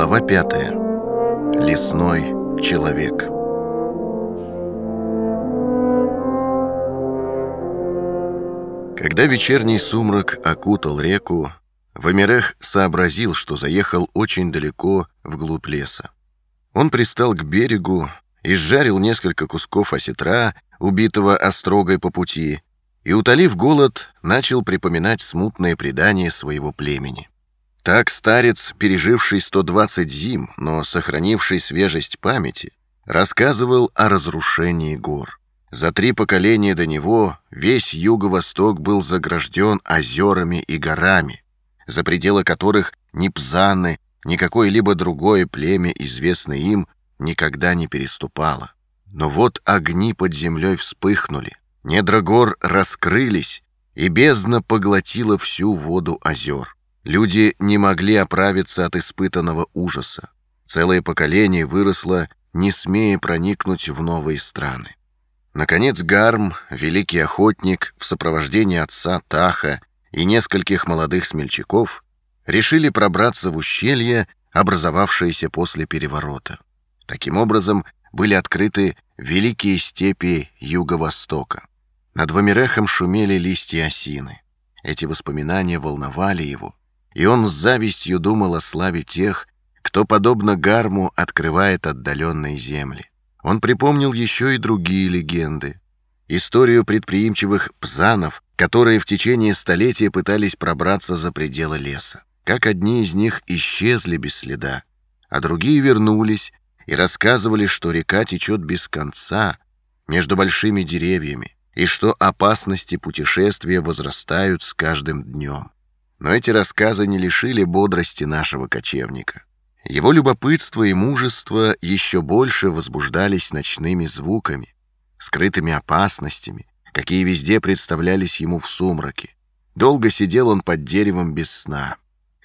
Глава пятая. Лесной человек. Когда вечерний сумрак окутал реку, Вамирех сообразил, что заехал очень далеко вглубь леса. Он пристал к берегу, изжарил несколько кусков осетра, убитого острогой по пути, и, утолив голод, начал припоминать смутные предания своего племени. Так старец, переживший 120 зим, но сохранивший свежесть памяти, рассказывал о разрушении гор. За три поколения до него весь юго-восток был загражден озерами и горами, за пределы которых ни пзаны, ни какое-либо другое племя, известное им, никогда не переступало. Но вот огни под землей вспыхнули, недра гор раскрылись, и бездна поглотила всю воду озер. Люди не могли оправиться от испытанного ужаса. Целое поколение выросло, не смея проникнуть в новые страны. Наконец Гарм, великий охотник, в сопровождении отца Таха и нескольких молодых смельчаков, решили пробраться в ущелье, образовавшееся после переворота. Таким образом, были открыты великие степи юго-востока. Над Вамирехом шумели листья осины. Эти воспоминания волновали его, и он с завистью думал о славе тех, кто, подобно Гарму, открывает отдаленные земли. Он припомнил еще и другие легенды. Историю предприимчивых пзанов, которые в течение столетия пытались пробраться за пределы леса. Как одни из них исчезли без следа, а другие вернулись и рассказывали, что река течет без конца между большими деревьями, и что опасности путешествия возрастают с каждым днем. Но эти рассказы не лишили бодрости нашего кочевника. Его любопытство и мужество еще больше возбуждались ночными звуками, скрытыми опасностями, какие везде представлялись ему в сумраке. Долго сидел он под деревом без сна.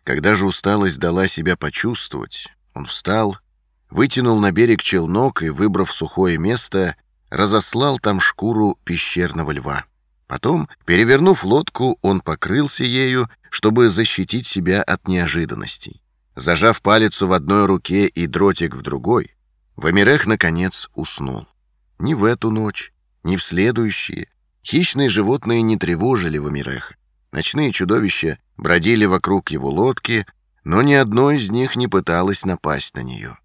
Когда же усталость дала себя почувствовать, он встал, вытянул на берег челнок и, выбрав сухое место, разослал там шкуру пещерного льва. Потом, перевернув лодку, он покрылся ею, чтобы защитить себя от неожиданностей. Зажав палицу в одной руке и дротик в другой, Вамирех, наконец, уснул. Ни в эту ночь, ни в следующие хищные животные не тревожили Вамиреха. Ночные чудовища бродили вокруг его лодки, но ни одно из них не пыталось напасть на нее.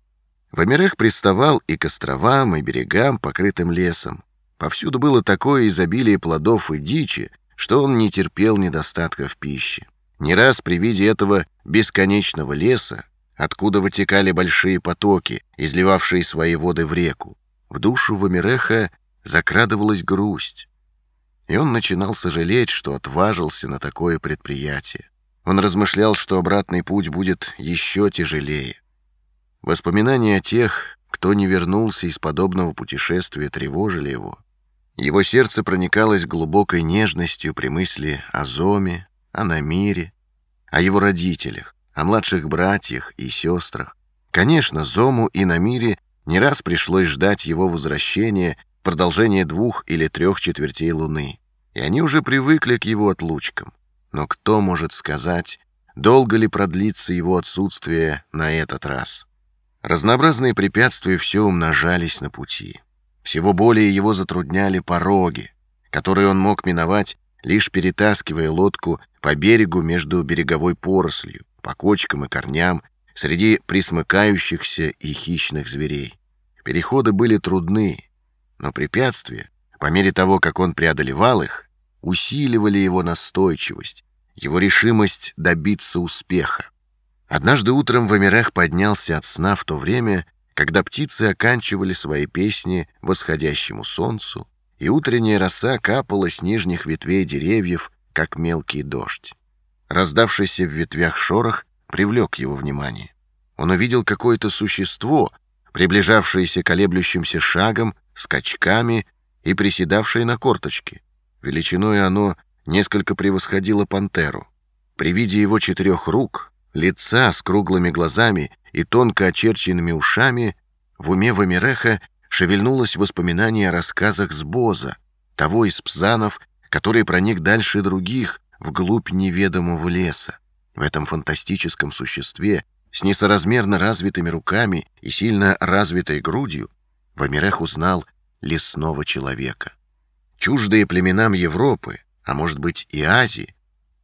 Вамирех приставал и к островам, и берегам, покрытым лесом. Повсюду было такое изобилие плодов и дичи, что он не терпел недостатка в пище. Не раз при виде этого бесконечного леса, откуда вытекали большие потоки, изливавшие свои воды в реку, в душу Вамиреха закрадывалась грусть. И он начинал сожалеть, что отважился на такое предприятие. Он размышлял, что обратный путь будет еще тяжелее. Воспоминания о тех, кто не вернулся из подобного путешествия, тревожили его. Его сердце проникалось глубокой нежностью при мысли о Зоме, о Намире, о его родителях, о младших братьях и сестрах. Конечно, Зому и Намире не раз пришлось ждать его возвращения, продолжения двух или трех четвертей луны, и они уже привыкли к его отлучкам. Но кто может сказать, долго ли продлится его отсутствие на этот раз? Разнообразные препятствия все умножались на пути. Всего более его затрудняли пороги, которые он мог миновать, лишь перетаскивая лодку по берегу между береговой порослью, по кочкам и корням, среди присмыкающихся и хищных зверей. Переходы были трудны, но препятствия, по мере того, как он преодолевал их, усиливали его настойчивость, его решимость добиться успеха. Однажды утром Вамирех поднялся от сна в то время, когда птицы оканчивали свои песни восходящему солнцу, и утренняя роса капала с нижних ветвей деревьев, как мелкий дождь. Раздавшийся в ветвях шорох привлек его внимание. Он увидел какое-то существо, приближавшееся колеблющимся шагом, скачками и приседавшее на корточки. Величиной оно несколько превосходило пантеру. При виде его четырех рук, лица с круглыми глазами и тонко очерченными ушами, в уме Вамиреха шевельнулось воспоминание о рассказах Сбоза, того из псанов, который проник дальше других, вглубь неведомого леса. В этом фантастическом существе с несоразмерно развитыми руками и сильно развитой грудью, Вамирех узнал лесного человека. Чуждые племенам Европы, а может быть и Азии,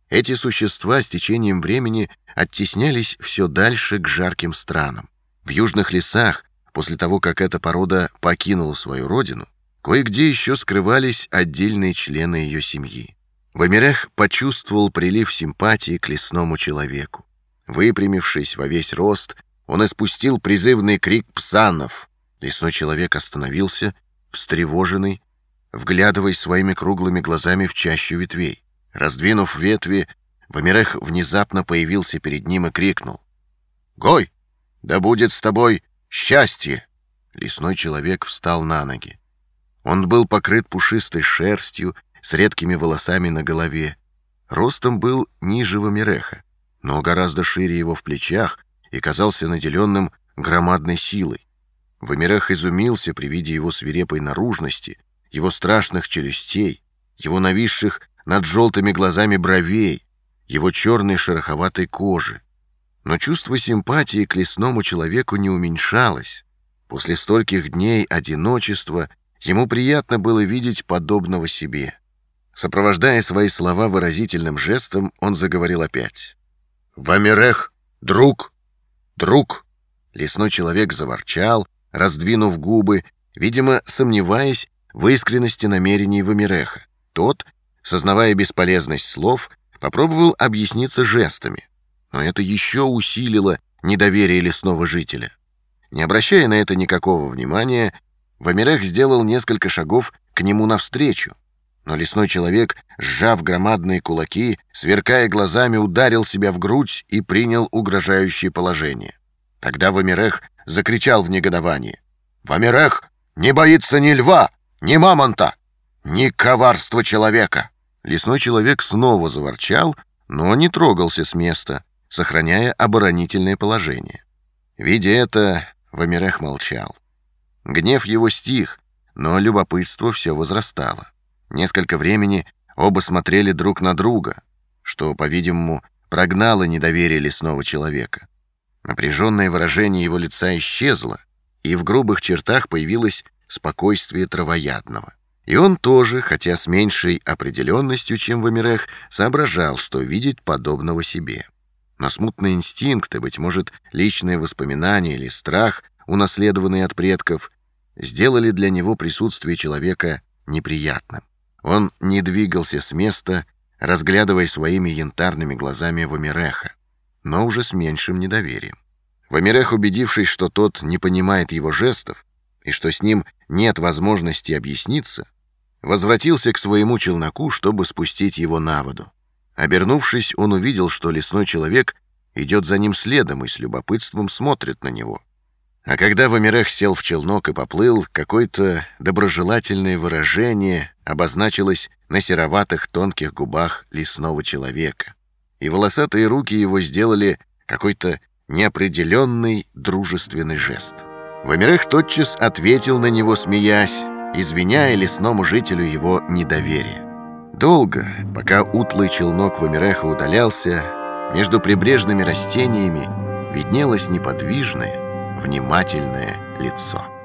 эти существа с течением времени оттеснялись все дальше к жарким странам. В южных лесах, после того, как эта порода покинула свою родину, кое-где еще скрывались отдельные члены ее семьи. Вамирех почувствовал прилив симпатии к лесному человеку. Выпрямившись во весь рост, он испустил призывный крик псанов. Лесной человек остановился, встревоженный, вглядываясь своими круглыми глазами в чащу ветвей. Раздвинув ветви, Вамирех внезапно появился перед ним и крикнул. «Гой, да будет с тобой счастье!» Лесной человек встал на ноги. Он был покрыт пушистой шерстью, с редкими волосами на голове. Ростом был ниже Вамиреха но гораздо шире его в плечах и казался наделенным громадной силой. Вамирех изумился при виде его свирепой наружности, его страшных челюстей, его нависших над желтыми глазами бровей, его черной шероховатой кожи. Но чувство симпатии к лесному человеку не уменьшалось. После стольких дней одиночества ему приятно было видеть подобного себе. Сопровождая свои слова выразительным жестом, он заговорил опять. «Вамирех, друг, друг!» Лесной человек заворчал, раздвинув губы, видимо, сомневаясь в искренности намерений Вамиреха. Тот, сознавая бесполезность слов, попробовал объясниться жестами. Но это еще усилило недоверие лесного жителя. Не обращая на это никакого внимания, Вамирех сделал несколько шагов к нему навстречу. Но лесной человек, сжав громадные кулаки, сверкая глазами, ударил себя в грудь и принял угрожающее положение. Тогда Вамирех закричал в негодовании. «Вамирех не боится ни льва, ни мамонта, ни коварства человека!» Лесной человек снова заворчал, но не трогался с места, сохраняя оборонительное положение. Видя это, Вамирех молчал. Гнев его стих, но любопытство все возрастало. Несколько времени оба смотрели друг на друга, что, по-видимому, прогнало недоверие лесного человека. Напряженное выражение его лица исчезло, и в грубых чертах появилось спокойствие травоядного. И он тоже, хотя с меньшей определенностью, чем в Эмирех, соображал, что видеть подобного себе. Но смутные инстинкты, быть может, личные воспоминания или страх, унаследованные от предков, сделали для него присутствие человека неприятным. Он не двигался с места, разглядывая своими янтарными глазами Вамиреха, но уже с меньшим недоверием. Вамирех, убедившись, что тот не понимает его жестов и что с ним нет возможности объясниться, возвратился к своему челноку, чтобы спустить его на воду. Обернувшись, он увидел, что лесной человек идет за ним следом и с любопытством смотрит на него. А когда Вамирех сел в челнок и поплыл, какое-то доброжелательное выражение обозначилось на сероватых тонких губах лесного человека. И волосатые руки его сделали какой-то неопределенный дружественный жест. Вамирех тотчас ответил на него, смеясь, извиняя лесному жителю его недоверие. Долго, пока утлый челнок Вамиреха удалялся, между прибрежными растениями виднелось неподвижное, внимательное лицо.